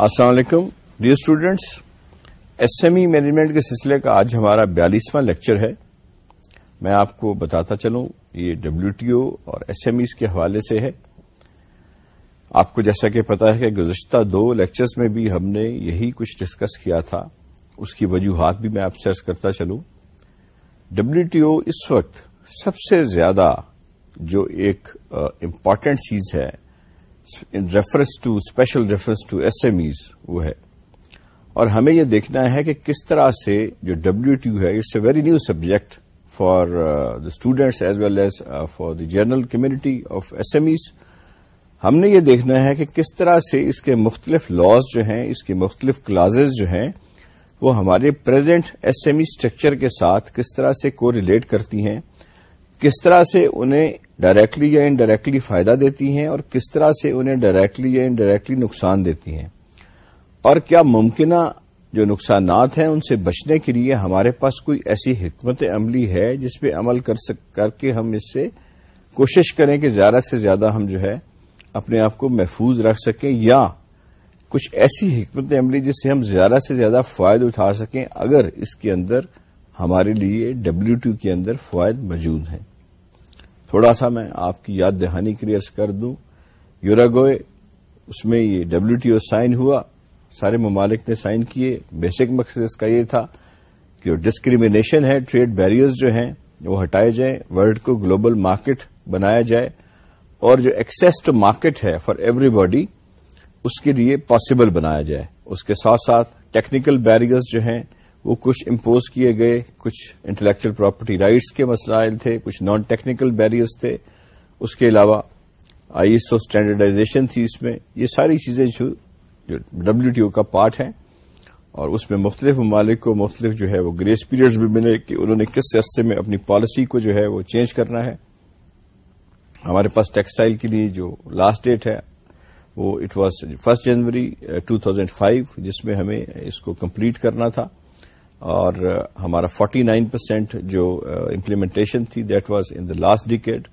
السلام علیکم۔ Dear students S M E management کے سلسلے کا آج ہمارا بیالیسواں لیکچر ہے۔ میں آپ کو بتاتا چلوں، یہ ڈبلو ٹی او اور ایس ایم ایز کے حوالے سے ہے۔ آپ کو جیسا کہ پتا ہے کہ گزشتہ دو لیکچرز میں بھی ہم نے یہی کچھ ڈسکس کیا تھا۔ اس کی وجوہات بھی میں آپ سے کرتا چلوں۔ ڈبلو ٹی او اس وقت سب سے زیادہ جو ایک امپارٹینٹ چیز ہے reference to special reference to S M Es وہ ہے۔ اور ہمیں یہ دیکھنا ہے کہ کس طرح سے جو ڈبلو ٹی ہے it's a very new subject for the students as well as for the general community of S M Es ہم نے یہ دیکھنا ہے کہ کس طرح سے اس کے مختلف لاز جو ہیں، اس کے مختلف کلازز جو ہیں، وہ ہمارے present S M E structure کے ساتھ کس طرح سے کو ریلیٹ کرتی ہیں، کس طرح سے انہیں ڈائریکٹلی یا انڈائریکٹلی فائدہ دیتی ہیں اور کس طرح سے انہیں ڈائریکٹلی یا انڈائریکٹلی نقصان دیتی ہیں؟ اور کیا ممکنہ جو نقصانات ہیں ان سے بچنے کے لیے ہمارے پاس کوئی ایسی حکمت عملی ہے جس پہ عمل کر کے ہم اس سے کوشش کریں کہ زیادہ سے زیادہ ہم جو ہے اپنے آپ کو محفوظ رکھ سکیں یا کچھ ایسی حکمت عملی جس سے ہم زیادہ سے زیادہ فوائد اٹھا سکیں اگر اس کے اندر ہمارے لیے ڈبلو ٹو کے اندر فوائد موجود ہیں۔ تھوڑا سا میں آپ کی یاد دہانی کلیئر کر دوں۔ یوراگوئے، اس میں یہ ڈبلو ٹی او سائن ہوا۔ سارے ممالک نے سائن کیے۔ بیسک مقصد اس کا یہ تھا کہ ڈسکریمنیشن ہے ٹریڈ بیریئرز جو ہیں، وہ ہٹائے جائیں۔ ورلڈ کو گلوبل مارکیٹ بنایا جائے۔ اور جو ایکسیس ٹو مارکیٹ ہے فار ایوری باڈی اس کے لیے پاسبل بنایا جائے۔ اس کے ساتھ ساتھ ٹیکنیکل بیریئرز جو ہیں وہ کچھ امپوز کیے گئے، کچھ انٹلیکچل پراپرٹی رائٹس کے مسائل تھے، کچھ نان ٹیکنیکل بیریئرز تھے۔ اس کے علاوہ آئی ایس او اسٹینڈرڈائزیشن تھی اس میں۔ یہ ساری چیزیں جو ڈبلو ٹی او کا پارٹ ہیں۔ اور اس میں مختلف ممالک کو مختلف جو ہے وہ گریس پیریڈز بھی ملے کہ انہوں نے کس عرصے میں اپنی پالیسی کو جو ہے وہ چینج کرنا ہے۔ ہمارے پاس ٹیکسٹائل کے لیے جو لاسٹ ڈیٹ ہے، وہ it was first January two thousand five جس میں ہمیں اس کو کمپلیٹ کرنا تھا۔ اور ہمارا فورٹی نائن پرسینٹ جو uh, امپلیمنٹیشن تھی that was in the last decade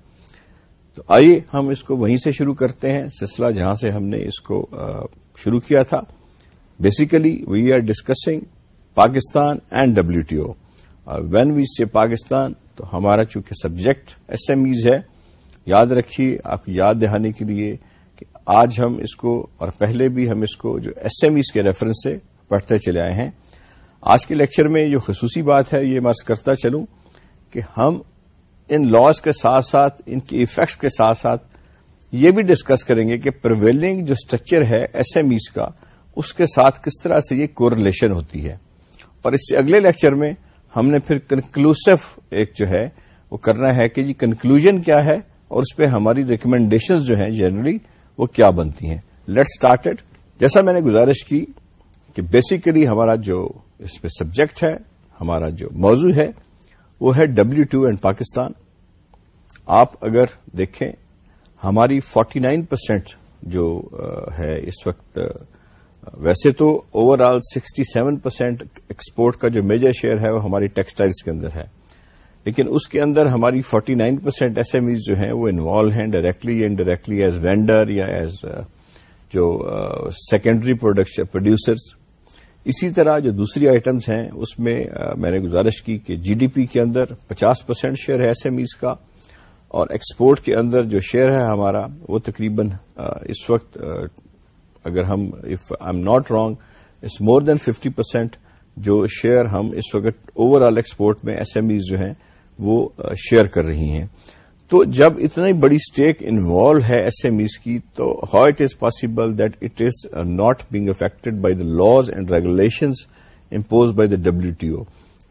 تو آئیے ہم اس کو وہیں سے شروع کرتے ہیں، سلسلہ جہاں سے ہم نے اس کو uh, شروع کیا تھا۔ Basically we are discussing Pakistan and W T O when we see Pakistan تو ہمارا چونکہ سبجیکٹ ایس ایم ایز ہے، یاد رکھیے، آپ یاد دہانے کے لیے کہ آج ہم اس کو اور پہلے بھی ہم اس کو جو ایس ایم ایز کے ریفرنس سے پڑھتے چلے آئے ہیں۔ آج کے لیکچر میں جو خصوصی بات ہے، یہ مرض کرتا چلوں کہ ہم ان لاس کے ساتھ ساتھ، ان کی افیکٹس کے ساتھ ساتھ یہ بھی ڈسکس کریں گے کہ پرویلنگ جو اسٹرکچر ہے ایس ایم ایز کا، اس کے ساتھ کس طرح سے یہ کورلیشن ہوتی ہے۔ اور اس سے اگلے لیکچر میں ہم نے پھر کنکلوسو ایک جو ہے، وہ کرنا ہے کہ جی کنکلوژن کیا ہے اور اس پہ ہماری ریکمینڈیشنز جو ہیں جنرلی وہ کیا بنتی ہیں۔ لیٹ اسٹارٹڈ جیسا میں نے گزارش کی کہ بیسیکلی ہمارا جو اس پہ سبجیکٹ ہے، ہمارا جو موضوع ہے، وہ ہے ڈبلو ٹو اینڈ پاکستان آپ اگر دیکھیں، ہماری فورٹی نائن پرسینٹ جو ہے اس وقت ویسے تو overall sixty seven percent export کا جو میجر شیئر ہے، وہ ہماری ٹیکسٹائلز کے اندر ہے۔ لیکن اس کے اندر ہماری forty nine percent S M Es جو ہیں، وہ انوالو ہیں ڈائریکٹلی انڈائریکٹلی ایز وینڈر یا ایز جو سیکنڈری پروڈیوسرز اسی طرح جو دوسری آئٹمس ہیں، اس میں میں نے گزارش کی کہ جی ڈی پی کے اندر پچاس پرسینٹ شیئر ہے ایس ایم ایز کا، اور ایکسپورٹ کے اندر جو شیئر ہے ہمارا، وہ تقریباً اس وقت اگر ہم if I am not wrong it's more than fifty percent جو شیئر ہم اس وقت اوور آل ایکسپورٹ میں ایس ایم ایز جو ہیں، وہ شیئر کر رہی ہیں۔ تو جب اتنی بڑی اسٹیک انوالو ہے ایس ایم ایز کی، تو how it is possible that it is not being affected by the laws and regulations impose by the W T O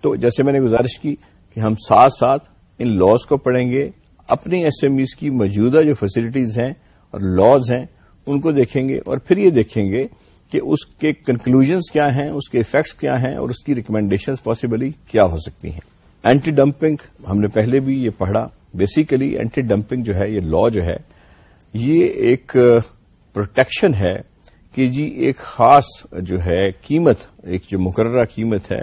تو جیسے میں نے گزارش کی کہ ہم ساتھ ساتھ ان لاز کو پڑھیں گے، اپنی ایس ایم ایز کی موجودہ جو فیسلٹیز ہیں اور لاز ہیں، ان کو دیکھیں گے اور پھر یہ دیکھیں گے کہ اس کے کنکلوژنس کیا ہیں، اس کے افیکٹس کیا ہیں اور اس کی ریکمینڈیشنز پاسبلی کیا ہو سکتی ہیں۔ اینٹی ڈمپنگ ہم نے پہلے بھی یہ پڑھا۔ بیسیکلی اینٹی ڈمپنگ جو ہے، یہ لا جو ہے، یہ ایک uh, پروٹیکشن ہے کہ جی ایک خاص جو ہے قیمت، ایک جو مقررہ قیمت ہے،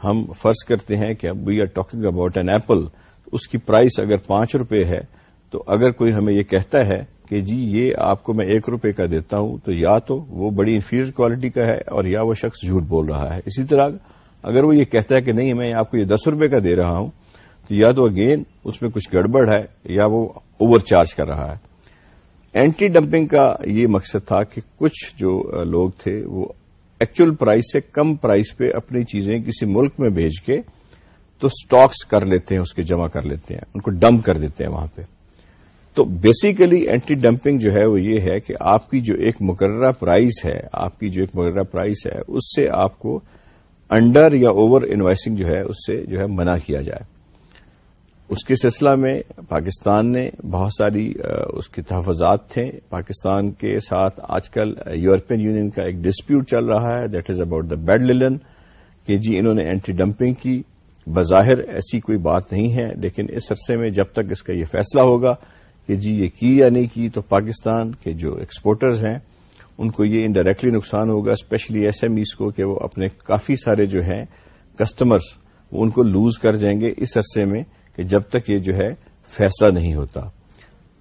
ہم فرض کرتے ہیں کہ اب we are talking about an apple اس کی پرائس اگر پانچ روپے ہے، تو اگر کوئی ہمیں یہ کہتا ہے کہ جی یہ آپ کو میں ایک روپے کا دیتا ہوں، تو یا تو وہ بڑی انفیریئر کوالٹی کا ہے اور یا وہ شخص جھوٹ بول رہا ہے۔ اسی طرح اگر وہ یہ کہتا ہے کہ نہیں، میں آپ کو یہ دس روپے کا دے رہا ہوں تو یا تو اگین اس میں کچھ گڑبڑ ہے یا وہ اوور چارج کر رہا ہے۔ اینٹی ڈمپنگ کا یہ مقصد تھا کہ کچھ جو لوگ تھے وہ ایکچوئل پرائز سے کم پرائز پہ اپنی چیزیں کسی ملک میں بھیج کے تو سٹاکس کر لیتے ہیں، اس کے جمع کر لیتے ہیں، ان کو ڈمپ کر دیتے ہیں وہاں پہ۔ تو بیسیکلی اینٹی ڈمپنگ جو ہے وہ یہ ہے کہ آپ کی جو ایک مقررہ پرائز ہے، آپ کی جو ایک مقررہ پرائز ہے، اس سے آپ کو انڈر یا اوور انوائسنگ جو ہے، اس سے جو ہے منع کیا جائے۔ اس کے سلسلہ میں پاکستان نے بہت ساری اس کے تحفظات تھے۔ پاکستان کے ساتھ آج کل یورپین یونین کا ایک ڈسپیوٹ چل رہا ہے that is about the bed linen کہ جی انہوں نے اینٹی ڈمپنگ کی۔ بظاہر ایسی کوئی بات نہیں ہے، لیکن اس عرصے میں جب تک اس کا یہ فیصلہ ہوگا کہ جی یہ کی یا نہیں کی، تو پاکستان کے جو ایکسپورٹرز ہیں، ان کو یہ انڈائریکٹلی نقصان ہوگا اسپیشلی ایس ایم ایز کو، کہ وہ اپنے کافی سارے جو ہیں کسٹمرز ان کو لوز کر جائیں گے۔ اس عرصے میں کہ جب تک یہ جو ہے فیصلہ نہیں ہوتا۔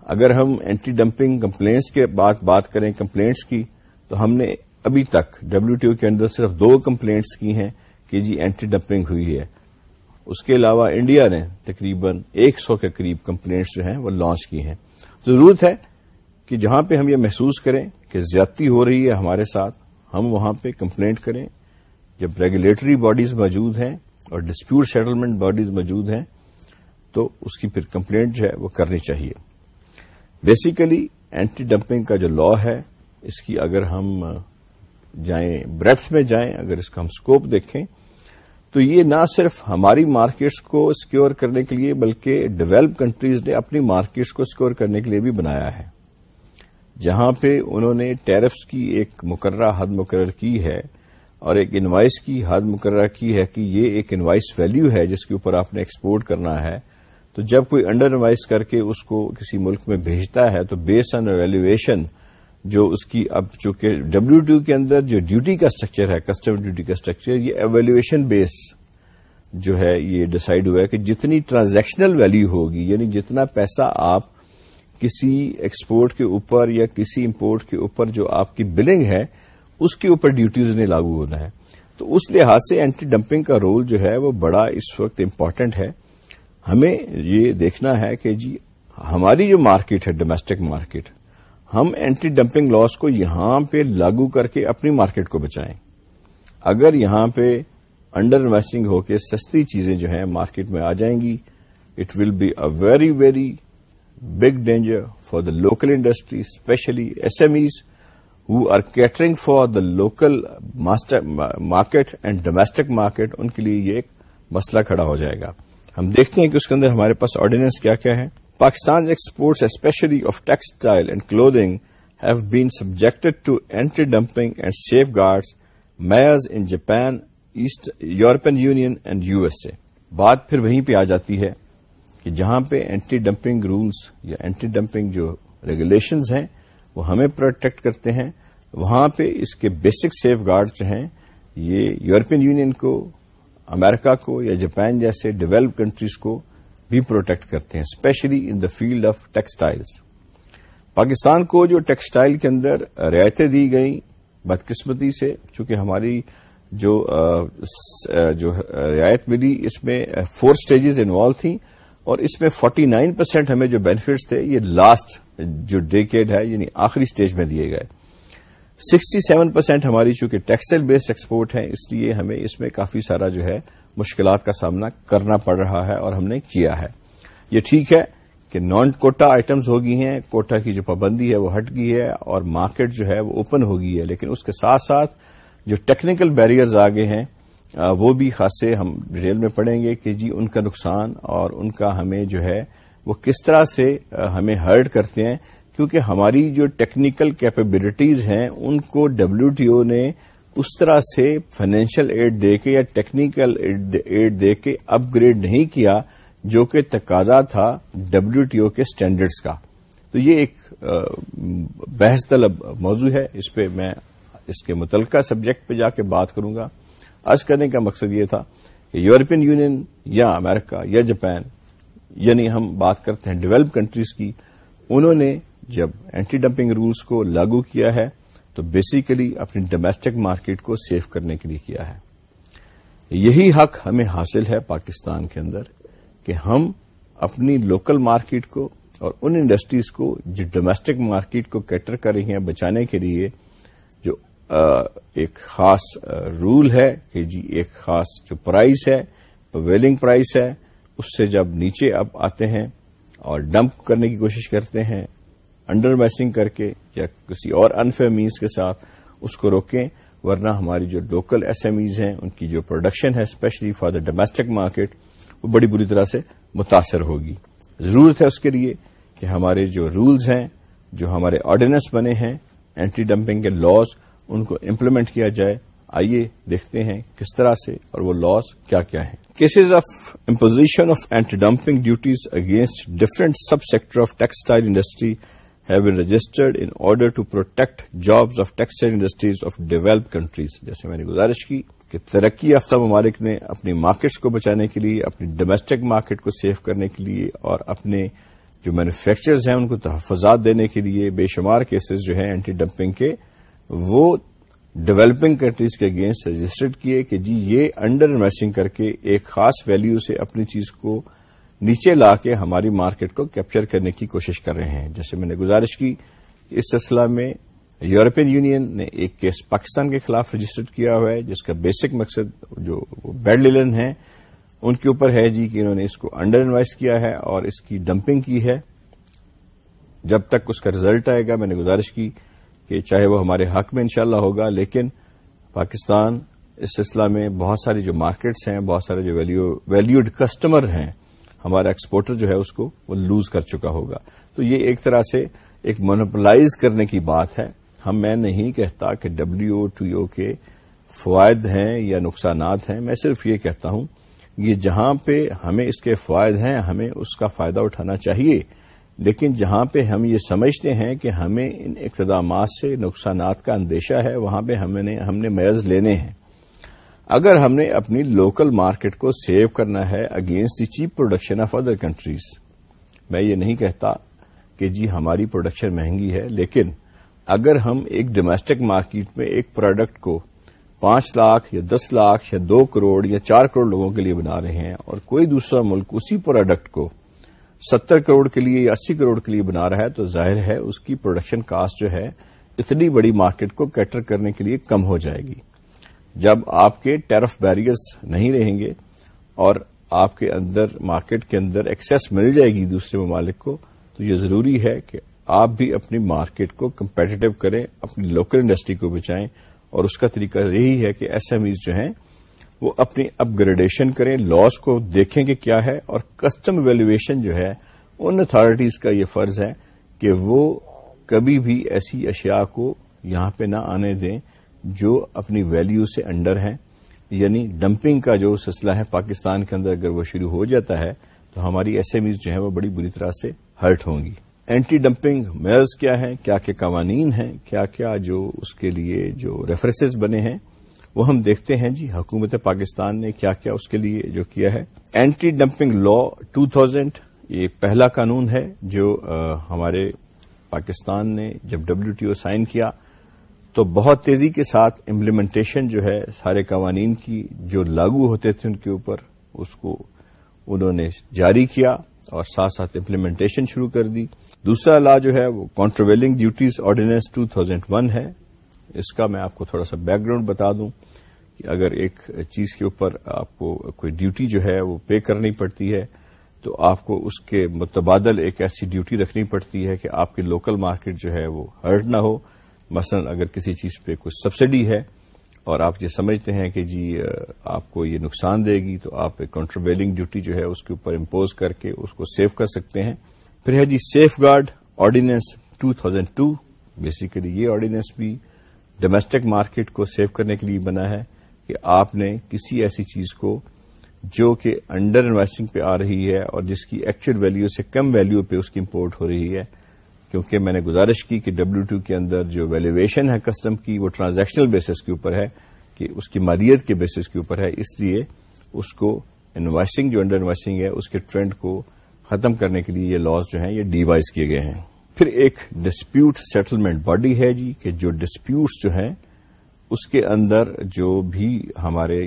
اگر ہم اینٹی ڈمپنگ کمپلینٹس کے بعد بات کریں کمپلینٹس کی، تو ہم نے ابھی تک ڈبلو ٹی او کے اندر صرف دو کمپلینٹس کی ہیں کہ جی اینٹی ڈمپنگ ہوئی ہے۔ اس کے علاوہ انڈیا نے تقریباً ایک سو کے قریب کمپلینٹس جو ہیں وہ لانچ کی ہیں۔ ضرورت ہے کہ جہاں پہ ہم یہ محسوس کریں کہ زیادتی ہو رہی ہے ہمارے ساتھ، ہم وہاں پہ کمپلینٹ کریں۔ جب ریگولیٹری باڈیز موجود ہیں اور ڈسپیوٹ سیٹلمنٹ باڈیز موجود ہیں تو اس کی پھر کمپلینٹ جو ہے وہ کرنی چاہیے۔ بیسیکلی اینٹی ڈمپنگ کا جو لا ہے، اس کی اگر ہم جائیں بریتھ میں جائیں، اگر اس کا ہم اسکوپ دیکھیں، تو یہ نہ صرف ہماری مارکیٹس کو سکیور کرنے کے لیے، بلکہ ڈیولپ کنٹریز نے اپنی مارکیٹس کو سکیور کرنے کے لیے بھی بنایا ہے۔ جہاں پہ انہوں نے ٹیرفس کی ایک مقررہ حد مقرر کی ہے اور ایک انوائس کی حد مقررہ کی ہے کہ یہ ایک انوائس ویلیو ہے جس کے اوپر آپ نے ایکسپورٹ کرنا ہے تو جب کوئی انڈر انوائس کر کے اس کو کسی ملک میں بھیجتا ہے تو بیس آن ویلویشن جو اس کی اب چونکہ ڈبلو ٹو کے اندر جو ڈیوٹی کا اسٹرکچر ہے کسٹم ڈیوٹی کا اسٹرکچر یہ ایویلویشن بیس جو ہے یہ ڈسائڈ ہوا ہے کہ جتنی ٹرانزیکشنل ویلو ہوگی یعنی جتنا پیسہ آپ کسی ایکسپورٹ کے اوپر یا کسی امپورٹ کے اوپر جو آپ کی بلنگ ہے، اس کے اوپر ڈیوٹیز نے لاگو ہونا ہے۔ تو اس لحاظ سے اینٹی ڈمپنگ کا رول جو ہے وہ بڑا اس وقت امپورٹنٹ ہے۔ ہمیں یہ دیکھنا ہے کہ جی ہماری جو مارکیٹ ہے ڈومیسٹک مارکیٹ، ہم اینٹی ڈمپنگ لاس کو یہاں پہ لاگو کر کے اپنی مارکیٹ کو بچائیں۔ اگر یہاں پہ انڈر انویسٹنگ ہو کے سستی چیزیں جو ہیں مارکیٹ میں آ جائیں گی it will be a very very big danger for the local industry especially S M Es who are catering for the local market and domestic market ان کے لیے یہ ایک مسئلہ کھڑا ہو جائے گا۔ ہم دیکھتے ہیں کہ اس کے اندر ہمارے پاس آرڈیننس کیا کیا ہے۔ Pakistan exports especially of textile and clothing have been subjected to anti dumping and safeguards measures in Japan east European Union and U S A بات پھر وہیں پہ آ جاتی ہے کہ جہاں پہ اینٹی ڈمپنگ رولز یا اینٹی ڈمپنگ جو ریگولیشنز ہیں، وہ ہمیں پروٹیکٹ کرتے ہیں۔ وہاں پہ اس کے بیسک سیف گارڈ جو ہیں، یہ یورپین یونین کو امریکہ کو یا جاپان جیسے ڈیولپ کنٹریز کو بھی پروٹیکٹ کرتے ہیں especially in the field of textiles Pakistan کو جو ٹیکسٹائل کے اندر رعایتیں دی گئیں بدقسمتی سے، چونکہ ہماری جو جو رعایت ملی، اس میں فور سٹیجز انوالو تھیں اور اس میں فورٹی نائن پرسینٹ ہمیں جو بینیفٹس تھے، یہ لاسٹ جو ڈیکیڈ ہے یعنی آخری سٹیج میں دیے گئے۔ سکسٹی سیون پرسینٹ ہماری چونکہ ٹیکسٹائل بیسڈ ایکسپورٹ ہے اس لیے ہمیں اس میں کافی سارا جو ہے مشکلات کا سامنا کرنا پڑ رہا ہے اور ہم نے کیا ہے۔ یہ ٹھیک ہے کہ نان کوٹا آئٹمز ہو گئی ہیں کوٹا کی جو پابندی ہے وہ ہٹ گئی ہے اور مارکیٹ جو ہے وہ اوپن ہو گئی ہے، لیکن اس کے ساتھ ساتھ جو ٹیکنیکل بیریئرز آگے ہیں وہ بھی خاصے ہم ڈیٹیل میں پڑھیں گے کہ جی ان کا نقصان اور ان کا ہمیں جو ہے وہ کس طرح سے ہمیں ہرٹ کرتے ہیں۔ کیونکہ ہماری جو ٹیکنیکل کیپبلٹیز ہیں، ان کو ڈبلو ٹی او نے اس طرح سے فائنینشیل ایڈ دے کے یا ٹیکنیکل ایڈ دے کے اپ گریڈ نہیں کیا جو کہ تقاضا تھا ڈبلو ٹی او کے اسٹینڈرڈس کا۔ تو یہ ایک بحث طلب موضوع ہے۔ اس پہ میں اس کے متعلقہ سبجیکٹ پہ جا کے بات کروں گا۔ آج کرنے کا مقصد یہ تھا کہ یورپین یونین یا امریکہ یا جاپان یعنی ہم بات کرتے ہیں ڈیولپ کنٹریز کی، انہوں نے جب اینٹی ڈمپنگ رولز کو لاگو کیا ہے، تو بیسیکلی اپنی ڈومیسٹک مارکیٹ کو سیف کرنے کے لیے کیا ہے۔ یہی حق ہمیں حاصل ہے پاکستان کے اندر کہ ہم اپنی لوکل مارکیٹ کو اور ان انڈسٹریز کو جو ڈومیسٹک مارکیٹ کو کیٹر کر رہی ہیں بچانے کے لیے، جو ایک خاص رول ہے کہ جی ایک خاص جو پرائز ہے ویلنگ پرائز ہے، اس سے جب نیچے اب آتے ہیں اور ڈمپ کرنے کی کوشش کرتے ہیں انڈر میسنگ کر کے یا کسی اور انفے مینس کے ساتھ اس کو روکیں، ورنہ ہماری جو لوکل ایس ایم ایز ہیں، ان کی جو پروڈکشن ہے especially for the domestic market وہ بڑی بری طرح سے متاثر ہوگی۔ ضرورت ہے اس کے لیے کہ ہمارے جو رولز ہیں، جو ہمارے آرڈیننس بنے ہیں اینٹی ڈمپنگ کے لاس ان کو امپلیمنٹ کیا جائے۔ آئیے دیکھتے ہیں کس طرح سے اور وہ لاس کیا کیا ہیں۔ Cases of imposition of anti dumping duties against different sub sector of textile industry have been registered in order to protect jobs of textile industries of develop countries جیسے میں نے گزارش کی کہ ترقی یافتہ ممالک نے اپنی مارکیٹس کو بچانے کے لیے، اپنی ڈومیسٹک مارکیٹ کو سیف کرنے کے لیے اور اپنے جو مینوفیکچرز ہیں ان کو تحفظات دینے کے لیے بے شمار کیسز جو ہیں اینٹی ڈمپنگ کے، وہ ڈیولپنگ کنٹریز کے اگینسٹ رجسٹرڈ کیے کہ جی یہ انڈر انویسٹنگ کر کے ایک خاص ویلیو سے اپنی چیز کو نیچے لا کے ہماری مارکیٹ کو کیپچر کرنے کی کوشش کر رہے ہیں۔ جیسے میں نے گزارش کی، اس سلسلہ میں یورپین یونین نے ایک کیس پاکستان کے خلاف رجسٹرڈ کیا ہوا ہے، جس کا بیسک مقصد جو بیڈ للن ہے ان کے اوپر ہے جی کہ انہوں نے اس کو انڈر انوائز کیا ہے اور اس کی ڈمپنگ کی ہے۔ جب تک اس کا ریزلٹ آئے گا، میں نے گزارش کی کہ چاہے وہ ہمارے حق میں انشاءاللہ ہوگا، لیکن پاکستان اس سلسلہ میں بہت ساری جو مارکیٹس ہیں، بہت سارے جو ویلیوڈ کسٹمر ہیں ہمارا ایکسپورٹر جو ہے اس کو وہ لوز کر چکا ہوگا۔ تو یہ ایک طرح سے ایک مونوپلائز کرنے کی بات ہے۔ ہم میں نہیں کہتا کہ ڈبلو ٹو او کے فوائد ہیں یا نقصانات ہیں۔ میں صرف یہ کہتا ہوں یہ جہاں پہ ہمیں اس کے فوائد ہیں، ہمیں اس کا فائدہ اٹھانا چاہیے۔ لیکن جہاں پہ ہم یہ سمجھتے ہیں کہ ہمیں ان اقتدامات سے نقصانات کا اندیشہ ہے، وہاں پہ ہم نے میز لینے ہیں۔ اگر ہم نے اپنی لوکل مارکیٹ کو سیو کرنا ہے against the cheap production of other countries میں یہ نہیں کہتا کہ جی ہماری پروڈکشن مہنگی ہے، لیکن اگر ہم ایک ڈومیسٹک مارکیٹ میں ایک پروڈکٹ کو پانچ لاکھ یا دس لاکھ یا دو کروڑ یا چار کروڑ لوگوں کے لیے بنا رہے ہیں اور کوئی دوسرا ملک اسی پروڈکٹ کو ستر کروڑ کے لیے یا اسی کروڑ کے لیے بنا رہا ہے، تو ظاہر ہے اس کی پروڈکشن کاسٹ جو ہے اتنی بڑی مارکیٹ کو کیٹر کرنے کے لیے کم ہو جائے گی۔ جب آپ کے ٹیرف بیریئرز نہیں رہیں گے اور آپ کے اندر مارکیٹ کے اندر ایکسس مل جائے گی دوسرے ممالک کو، تو یہ ضروری ہے کہ آپ بھی اپنی مارکیٹ کو کمپیٹیو کریں، اپنی لوکل انڈسٹری کو بچائیں اور اس کا طریقہ یہی ہے کہ ایس ایم ایز جو ہیں وہ اپنی اپ گریڈیشن کریں، لاس کو دیکھیں کہ کیا ہے اور کسٹم ویلویشن جو ہے ان اتارٹیز کا یہ فرض ہے کہ وہ کبھی بھی ایسی اشیاء کو یہاں پہ نہ آنے دیں جو اپنی ویلیو سے انڈر ہیں یعنی ڈمپنگ کا جو سلسلہ ہے پاکستان کے اندر اگر وہ شروع ہو جاتا ہے، تو ہماری ایس ایم ایز جو ہیں وہ بڑی بری طرح سے ہرٹ ہوں گی۔ اینٹی ڈمپنگ میئرز کیا ہیں؟ کیا کیا قوانین ہیں؟ کیا کیا جو اس کے لیے جو ریفرنسز بنے ہیں، وہ ہم دیکھتے ہیں۔ جی حکومت پاکستان نے کیا کیا اس کے لیے جو کیا ہے۔ Anti dumping law two thousand یہ پہلا قانون ہے جو ہمارے پاکستان نے جب ڈبلو ٹی او سائن کیا تو بہت تیزی کے ساتھ امپلیمنٹیشن جو ہے سارے قوانین کی جو لاگو ہوتے تھے ان کے اوپر، اس کو انہوں نے جاری کیا اور ساتھ ساتھ امپلیمنٹیشن شروع کر دی۔ دوسرا لا جو ہے وہ countervailing duties ordinance two thousand one ہے۔ اس کا میں آپ کو تھوڑا سا بیک گراؤنڈ بتا دوں کہ اگر ایک چیز کے اوپر آپ کو کوئی ڈیوٹی جو ہے وہ پے کرنی پڑتی ہے، تو آپ کو اس کے متبادل ایک ایسی ڈیوٹی رکھنی پڑتی ہے کہ آپ کی لوکل مارکیٹ جو ہے وہ ہرٹ نہ ہو۔ مثلا اگر کسی چیز پہ کچھ سبسڈی ہے اور آپ یہ سمجھتے ہیں کہ جی آپ کو یہ نقصان دے گی، تو آپ ایک کانٹرویلنگ ڈیوٹی جو ہے اس کے اوپر امپوز کر کے اس کو سیو کر سکتے ہیں۔ پھر ہے جی safeguard ordinance two thousand two basically یہ آرڈیننس بھی ڈومیسٹک مارکیٹ کو سیو کرنے کے لیے بنا ہے کہ آپ نے کسی ایسی چیز کو جو کہ انڈر انویسٹنگ پہ آ رہی ہے اور جس کی ایکچوئل ویلو سے کم ویلو پہ اس کی امپورٹ ہو رہی ہے کیونکہ میں نے گزارش کی کہ ڈبلو ٹو کے اندر جو ویلیویشن ہے کسٹم کی وہ ٹرانزیکشنل بیسس کے اوپر ہے کہ اس کی مالیت کے بیسس کے اوپر ہے، اس لیے اس کو انویسٹنگ جو انڈر انویسٹنگ ہے، اس کے ٹرینڈ کو ختم کرنے کے لیے یہ لاس جو ہیں یہ ڈیوائز کیے گئے ہیں۔ پھر ایک ڈسپیوٹ سیٹلمنٹ باڈی ہے جی کہ جو ڈسپیوٹس جو ہیں، اس کے اندر جو بھی ہمارے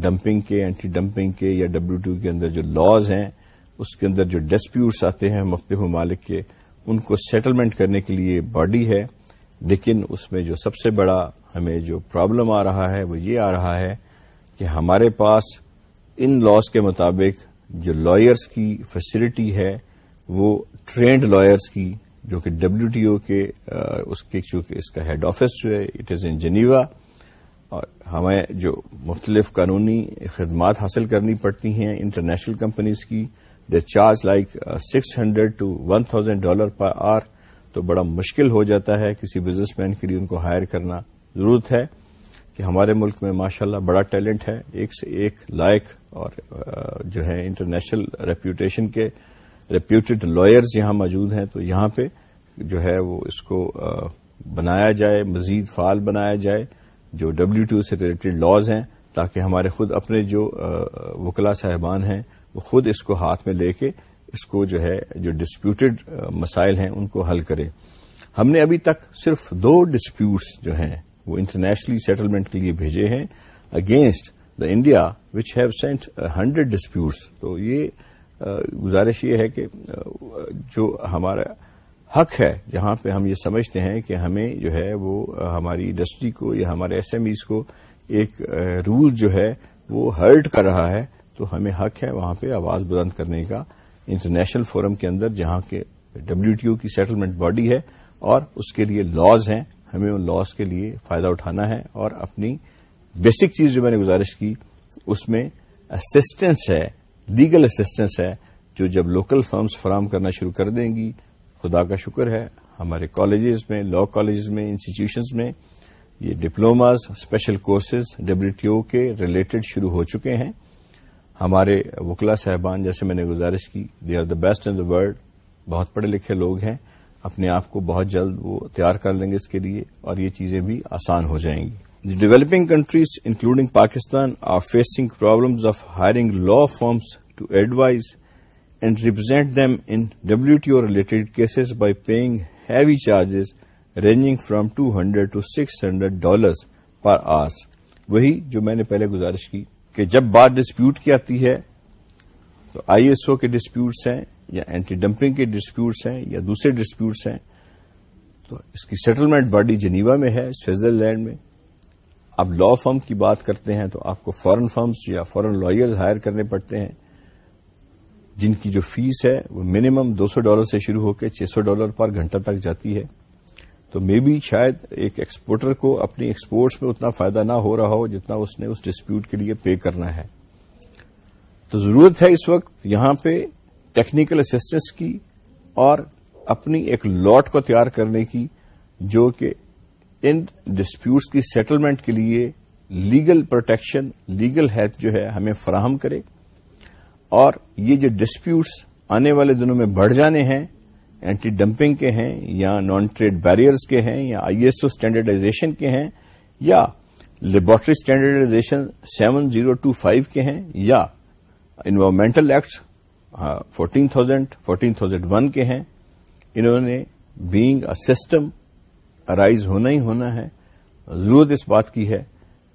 ڈمپنگ کے اینٹی ڈمپنگ کے یا ڈبلو ٹو کے اندر جو لاز ہیں، اس کے اندر جو ڈسپیوٹس آتے ہیں مختلف ممالک کے ان کو سیٹلمنٹ کرنے کے لیے باڈی ہے، لیکن اس میں جو سب سے بڑا ہمیں جو پرابلم آ رہا ہے، وہ یہ آ رہا ہے کہ ہمارے پاس ان لاس کے مطابق جو لائرس کی فیسلٹی ہے، وہ ٹرینڈ لائرس کی، جو کہ ڈبلو ٹی او کے اس کے، چونکہ اس کا ہیڈ آفس جو ہے اٹ از ان جنیوا اور ہمیں جو مختلف قانونی خدمات حاصل کرنی پڑتی ہیں انٹرنیشنل کمپنیز کی they charge like six hundred to one thousand dollar per hour تو بڑا مشکل ہو جاتا ہے کسی بزنس مین کے لیے ان کو ہائر کرنا۔ ضرورت ہے کہ ہمارے ملک میں ماشاءاللہ بڑا ٹیلنٹ ہے، ایک سے ایک لائق اور uh, جو ہے انٹرنیشنل ریپوٹیشن کے ریپیوٹیڈ لائرز یہاں موجود ہیں۔ تو یہاں پہ جو ہے وہ اس کو uh, بنایا جائے، مزید فعال بنایا جائے۔ جو ڈبلو ٹی سے ریلیٹڈ لاز ہیں تاکہ ہمارے خود اپنے جو uh, وکلا صاحبان ہیں وہ خود اس کو ہاتھ میں لے کے اس کو جو ہے، جو ڈسپیوٹڈ مسائل ہیں، ان کو حل کرے۔ ہم نے ابھی تک صرف دو ڈسپیوٹس جو ہیں، وہ انٹرنیشنلی سیٹلمنٹ کے لیے بھیجے ہیں against the India which have sent hundred disputes تو یہ گزارش یہ ہے کہ جو ہمارا حق ہے، جہاں پہ ہم یہ سمجھتے ہیں کہ ہمیں جو ہے وہ ہماری انڈسٹری کو یا ہمارے ایس ایم ایز کو ایک رول جو ہے وہ ہرٹ کر رہا ہے۔ تو ہمیں حق ہے وہاں پہ آواز بلند کرنے کا انٹرنیشنل فورم کے اندر جہاں کے ڈبلو ٹی او کی سیٹلمنٹ باڈی ہے اور اس کے لیے لاز ہیں، ہمیں ان لاس کے لیے فائدہ اٹھانا ہے اور اپنی بیسک چیز جو میں نے گزارش کی، اس میں اسسٹنس ہے لیگل اسسٹنس ہے، جو جب لوکل فرمز فراہم کرنا شروع کر دیں گی، خدا کا شکر ہے، ہمارے کالجز میں لا کالجز میں انسٹیٹیوشنز میں یہ diplomas special courses W T O کے ریلیٹڈ شروع ہو چکے ہیں۔ ہمارے وکلا صاحبان، جیسے میں نے گزارش کی they are the best in the world بہت پڑھے لکھے لوگ ہیں۔ اپنے آپ کو بہت جلد وہ تیار کر لیں گے اس کے لیے اور یہ چیزیں بھی آسان ہو جائیں گی۔ The developing countries including Pakistan are facing problems of hiring law firms to advise and represent them in WTO related cases by paying heavy charges ranging from two hundred to six hundred dollars per hour وہی جو میں نے پہلے گزارش کی۔ کہ جب بات ڈسپیوٹ کی آتی ہے، تو آئی ایس او کے ڈسپیوٹس ہیں یا اینٹی ڈمپنگ کے ڈسپیوٹس ہیں یا دوسرے ڈسپیوٹس ہیں، تو اس کی سیٹلمنٹ باڈی جنیوا میں ہے، سوئٹزرلینڈ میں۔ اب لا فرم کی بات کرتے ہیں تو آپ کو فورن فرمز یا فورن لائرز ہائر کرنے پڑتے ہیں۔ جن کی جو فیس ہے وہ منیمم دو سو ڈالر سے شروع ہو کے چھ سو ڈالر پر گھنٹہ تک جاتی ہے۔ تو مے بی شاید ایک ایکسپورٹر کو اپنی ایکسپورٹس میں اتنا فائدہ نہ ہو رہا ہو جتنا اس نے اس ڈسپیوٹ کے لیے پے کرنا ہے۔ تو ضرورت ہے اس وقت یہاں پہ ٹیکنیکل اسسٹنس کی اور اپنی ایک لاٹ کو تیار کرنے کی جو کہ ان ڈسپیوٹس کی سیٹلمنٹ کے لیے لیگل پروٹیکشن لیگل ہیلتھ جو ہے ہمیں فراہم کرے۔ اور یہ جو ڈسپیوٹس آنے والے دنوں میں بڑھ جانے ہیں اینٹی ڈمپنگ کے ہیں یا نان ٹریڈ بیریئرز کے ہیں یا آئی ایس او اسٹینڈرڈائزیشن کے ہیں یا laboratory standardization seven zero two five کے ہیں یا انوائرمنٹل ایکٹ ہاں، fourteen thousand fourteen thousand one کے ہیں۔ انہوں نے بینگ اے سسٹم ارائیز ہونا ہی ہونا ہے۔ ضرورت اس بات کی ہے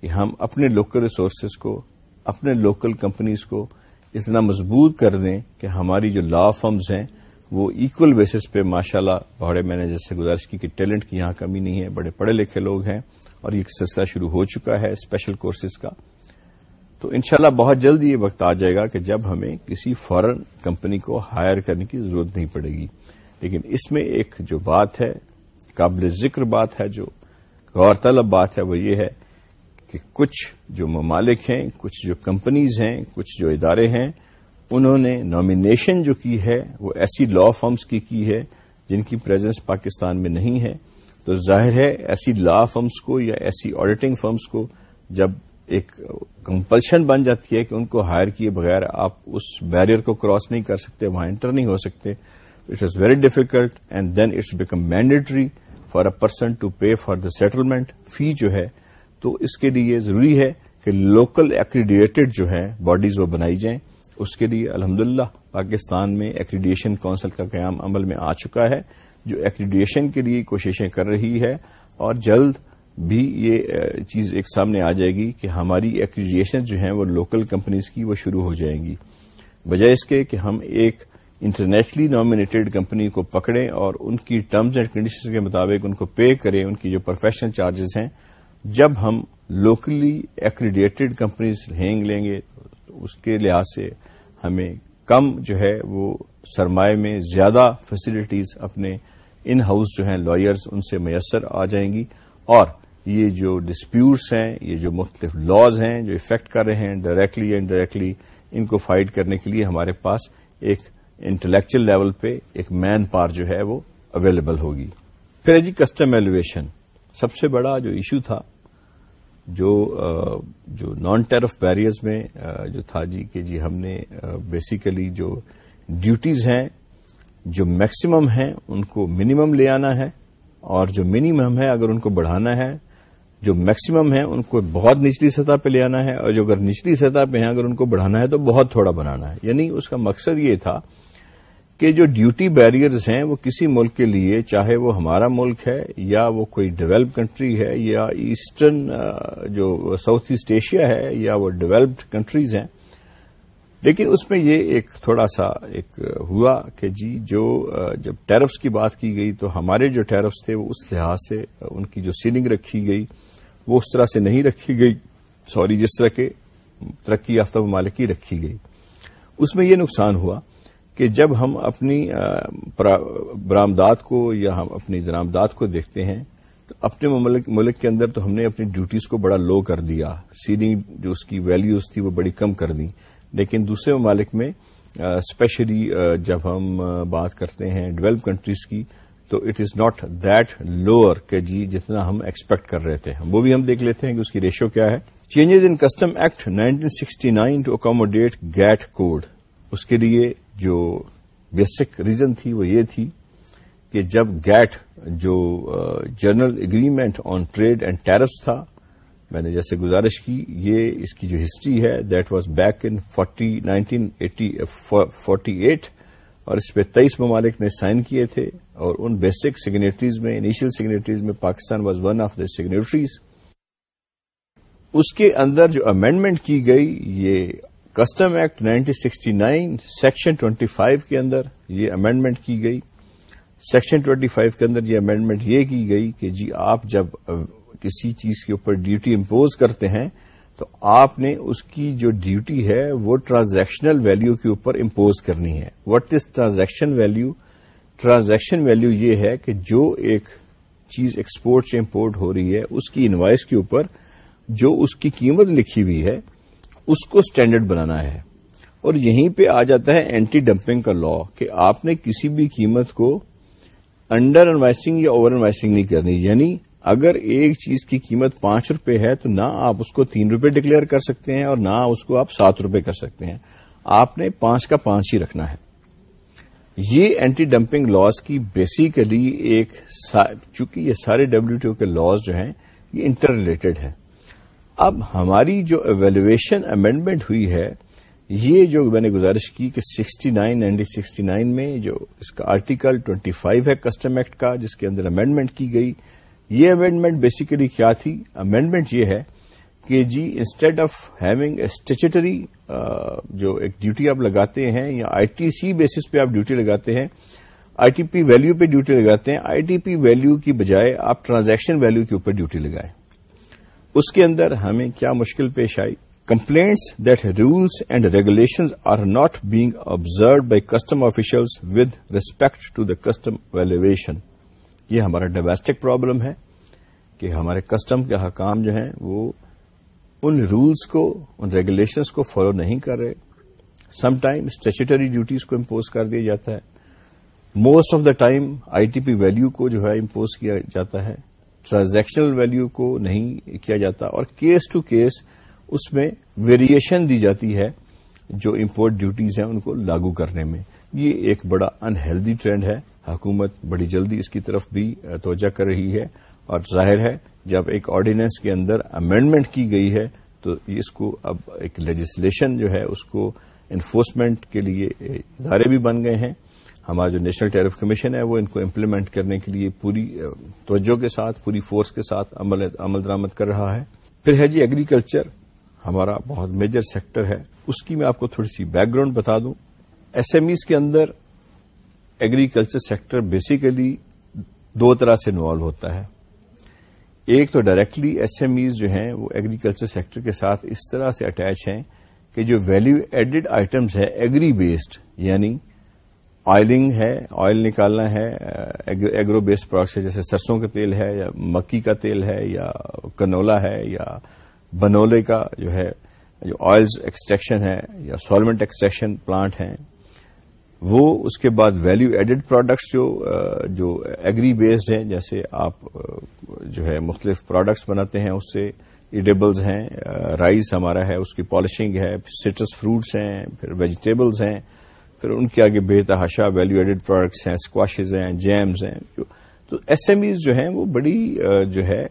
کہ ہم اپنے لوکل ریسورسز کو، اپنے لوکل کمپنیز کو اتنا مضبوط کر دیں کہ ہماری جو لا فرمز ہیں وہ ایکول بیسس پہ ماشاء اللہ بڑے میں نے جیسے گزارش کی کہ ٹیلنٹ کی یہاں کمی نہیں ہے، بڑے پڑھے لکھے لوگ ہیں اور یہ سلسلہ شروع ہو چکا ہے اسپیشل کورسز کا۔ تو انشاءاللہ بہت جلد یہ وقت آ جائے گا کہ جب ہمیں کسی فورن کمپنی کو ہائر کرنے کی ضرورت نہیں پڑے گی۔ لیکن اس میں ایک جو بات ہے، قابل ذکر بات ہے، جو غور طلب بات ہے، وہ یہ ہے کہ کچھ جو ممالک ہیں، کچھ جو کمپنیز ہیں، کچھ جو ادارے ہیں انہوں نے نامینیشن جو کی ہے وہ ایسی لا فرمز کی کی ہے جن کی پریزنس پاکستان میں نہیں ہے۔ تو ظاہر ہے ایسی لا فرمز کو یا ایسی آڈیٹنگ فرمز کو جب ایک کمپلشن بن جاتی ہے کہ ان کو ہائر کیے بغیر آپ اس بیریئر کو کراس نہیں کر سکتے، وہاں انٹر نہیں ہو سکتے it is very difficult and then it's become mandatory for a person to pay for the settlement fee جو ہے۔ تو اس کے لیے ضروری ہے کہ لوکل ایکریڈیٹڈ جو ہیں باڈیز وہ بنائی جائیں۔ اس کے لیے الحمد پاکستان میں ایکریڈیشن کونسل کا قیام عمل میں آ چکا ہے، جو ایکریڈیشن کے لیے کوششیں کر رہی ہے۔ اور جلد بھی یہ چیز ایک سامنے آ جائے گی کہ ہماری ایکریڈیشن جو ہیں وہ لوکل کمپنیز کی وہ شروع ہو جائیں گی۔ بجائے اس کے کہ ہم ایک انٹرنیشنلی نامنیٹڈ کمپنی کو پکڑیں اور ان کی ٹرمز اینڈ کنڈیشنز کے مطابق ان کو پے کریں، ان کی جو پروفیشنل چارجز ہیں۔ جب ہم لوکلی ایکریڈیٹڈ کمپنیز ہینگ لیں گے اس کے لحاظ سے ہمیں کم جو ہے وہ سرمایہ میں زیادہ فیسلٹیز اپنے ان ہاؤس جو ہیں لائرز ان سے میسر آ جائیں گی اور یہ جو ڈسپیوٹس ہیں، یہ جو مختلف لاز ہیں جو افیکٹ کر رہے ہیں ڈائریکٹلی یا انڈائریکٹلی ان کو فائٹ کرنے کے لیے ہمارے پاس ایک انٹلیکچل لیول پہ ایک مین پار جو ہے وہ اویلیبل ہوگی۔ پھر جی کسٹم ایلویشن سب سے بڑا جو ایشو تھا جو جو نان ٹیرف بیریئرز میں جو تھا جی کہ جی ہم نے بیسیکلی جو ڈیوٹیز ہیں، جو میکسیمم ہیں، ان کو منیمم لے آنا ہے، اور جو منیمم ہے، اگر ان کو بڑھانا ہے، جو میکسیمم ہے ان کو بہت نچلی سطح پہ لے آنا ہے، اور جو اگر نچلی سطح پہ ہیں، اگر ان کو بڑھانا ہے، تو بہت تھوڑا بنانا ہے۔ یعنی اس کا مقصد یہ تھا کہ جو ڈیوٹی بیریئرز ہیں وہ کسی ملک کے لیے، چاہے وہ ہمارا ملک ہے یا وہ کوئی ڈیولپ کنٹری ہے یا ایسٹرن جو ساؤتھ ایسٹ ایشیا ہے یا وہ ڈیولپڈ کنٹریز ہیں۔ لیکن اس میں یہ ایک تھوڑا سا ایک ہوا کہ جی جو جب ٹیرفس کی بات کی گئی تو ہمارے جو ٹیرفس تھے وہ اس لحاظ سے ان کی جو سیلنگ رکھی گئی وہ اس طرح سے نہیں رکھی گئی۔ سوری جس طرح کے ترقی یافتہ ممالک کی رکھی گئی۔ اس میں یہ نقصان ہوا کہ جب ہم اپنی برامدات کو یا ہم اپنی درامدات کو دیکھتے ہیں، تو اپنے ملک کے اندر تو ہم نے اپنی ڈیوٹیز کو بڑا لو کر دیا۔ سیلنگ جو اس کی ویلیوز تھی وہ بڑی کم کر دی۔ لیکن دوسرے ممالک میں اسپیشلی جب ہم بات کرتے ہیں ڈیولپ کنٹریز کی، تو it is not that lower کہ جی جتنا ہم ایکسپیکٹ کر رہے تھے۔ وہ بھی ہم دیکھ لیتے ہیں کہ اس کی ریشو کیا ہے۔ Changes in custom act 1969 to accommodate GATT code اس کے لیے جو بیسک ریزن تھی وہ یہ تھی کہ جب گیٹ جو general agreement on trade and tariffs تھا، میں نے جیسے گزارش کی، یہ اس کی جو ہسٹری ہے، that was back in nineteen forty eight, اور اس پہ تیئیس ممالک نے سائن کیے تھے، اور ان بیسک سگنیٹریز میں انیشل سگنیٹریز میں، Pakistan was one of the signatories. اس کے اندر جو امینڈمنٹ کی گئی، یہ custom act nineteen sixty nine, section twenty five کے اندر یہ امینڈمنٹ کی گئی۔ سیکشن ٹوینٹی فائیو کے اندر یہ امینڈمنٹ یہ کی گئی کہ جی آپ جب کسی چیز کے اوپر ڈیوٹی امپوز کرتے ہیں، تو آپ نے اس کی جو ڈیوٹی ہے وہ ٹرانزیکشنل ویلو کے اوپر امپوز کرنی ہے۔ What is transaction value transaction value یہ ہے کہ جو ایک چیز ایکسپورٹ سے امپورٹ ہو رہی ہے، اس کی انوائس کے اوپر جو اس کی قیمت لکھی ہوئی ہے اس کو اسٹینڈرڈ بنانا ہے۔ اور یہیں پہ آ جاتا ہے اینٹی ڈمپنگ کا لا کہ آپ نے کسی بھی قیمت کو انڈر انوائسنگ یا اوور انوائسنگ نہیں کرنی۔ یعنی اگر ایک چیز کی قیمت پانچ روپے ہے تو نہ آپ اس کو تین روپے ڈکلیئر کر سکتے ہیں اور نہ اس کو آپ سات روپے کر سکتے ہیں۔ آپ نے پانچ کا پانچ ہی رکھنا ہے۔ یہ اینٹی ڈمپنگ لاس کی بیسیکلی ایک چونکہ یہ سارے ڈبلو کے لاس جو ہیں، یہ انٹر ریلیٹڈ ہے اب ہماری جو ایویلویشن امینڈمنٹ ہوئی ہے، یہ جو میں نے گزارش کی کہ sixty nine nineteen sixty nine میں جو اس کا آرٹیکل ٹوینٹی فائیو ہے کسٹم ایکٹ کا، جس کے اندر امینڈمنٹ کی گئی، یہ امینڈمنٹ بیسیکلی کیا تھی؟ امینڈمنٹ یہ ہے کہ جی instead of having a statutory جو ایک ڈیوٹی آپ لگاتے ہیں یا آئی ٹی سی بیسس پہ آپ ڈیوٹی لگاتے ہیں آئی ٹی پی ویلو پہ ڈیوٹی لگاتے ہیں آئی ٹی پی ویلو کی بجائے آپ ٹرانزیکشن ویلو کے اوپر ڈیوٹی لگائیں۔ اس کے اندر ہمیں کیا مشکل پیش آئی؟ Complaints that rules and regulations are not being observed by custom officials with respect to the custom valuation یہ ہمارا ڈومیسٹک پرابلم ہے کہ ہمارے کسٹم کے حکام جو ہیں وہ ان رولس کو، ان ریگولیشنس کو فالو نہیں کر رہے۔ سم ٹائم اسٹیچوٹری ڈیوٹیز کو امپوز کر دیا جاتا ہے۔ Most of the time I T P value کو جو ہے امپوز کیا جاتا ہے۔ ٹرانزیکشنل ویلو کو نہیں کیا جاتا اور کیس ٹو کیس اس میں ویریشن دی جاتی ہے جو امپورٹ ڈیوٹیز ہیں ان کو لاگو کرنے میں۔ یہ ایک بڑا انہیلدی ٹرینڈ ہے۔ حکومت بڑی جلدی اس کی طرف بھی توجہ کر رہی ہے اور ظاہر ہے جب ایک آرڈیننس کے اندر امینڈمنٹ کی گئی ہے تو اس کو اب ایک لیجسلیشن جو ہے اس کو انفورسمنٹ کے لیے ادارے بھی بن گئے ہیں۔ ہمارا جو نیشنل ٹیرف کمیشن ہے، وہ ان کو امپلیمنٹ کرنے کے لیے پوری توجہ کے ساتھ، پوری فورس کے ساتھ عمل درامد کر رہا ہے۔ پھر ہے جی ایگریکلچر ہمارا بہت میجر سیکٹر ہے۔ اس کی میں آپ کو تھوڑی سی بیک گراؤنڈ بتا دوں۔ ایس ایم ایز کے اندر ایگریکلچر سیکٹر بیسیکلی دو طرح سے انوالو ہوتا ہے۔ ایک تو ڈائریکٹلی ایس ایم ایز جو ہیں، وہ ایگریکلچر سیکٹر کے ساتھ اس طرح سے اٹیچ ہیں کہ جو ویلو ایڈڈ آئٹمس ہے ایگری بیسڈ یعنی آئلنگ ہے، آئل نکالنا ہے ایگرو بیسڈ پروڈکٹس جیسے سرسوں کا تیل ہے، یا مکی کا تیل ہے، یا کنولا ہے، یا بنولے کا جو ہے، جو آئلز ایکسٹریکشن ہے یا سالمنٹ ایکسٹریکشن پلانٹ ہیں، وہ اس کے بعد ویلو ایڈڈ پروڈکٹس جو جو ایگری بیسڈ ہیں، جیسے آپ جو ہے مختلف پروڈکٹس بناتے ہیں، اس سے ایڈیبلز ہیں رائس ہمارا ہے، اس کی پالشنگ ہے، سٹرس فروٹس ہیں، پھر ویجیٹیبلز ہیں پھر ان کے آگے بے تحاشا ویلو ایڈڈ پروڈکٹس ہیں اسکواشز ہیں جیمز ہیں تو ایس ایم ایز جو ہیں وہ بڑی جو ہے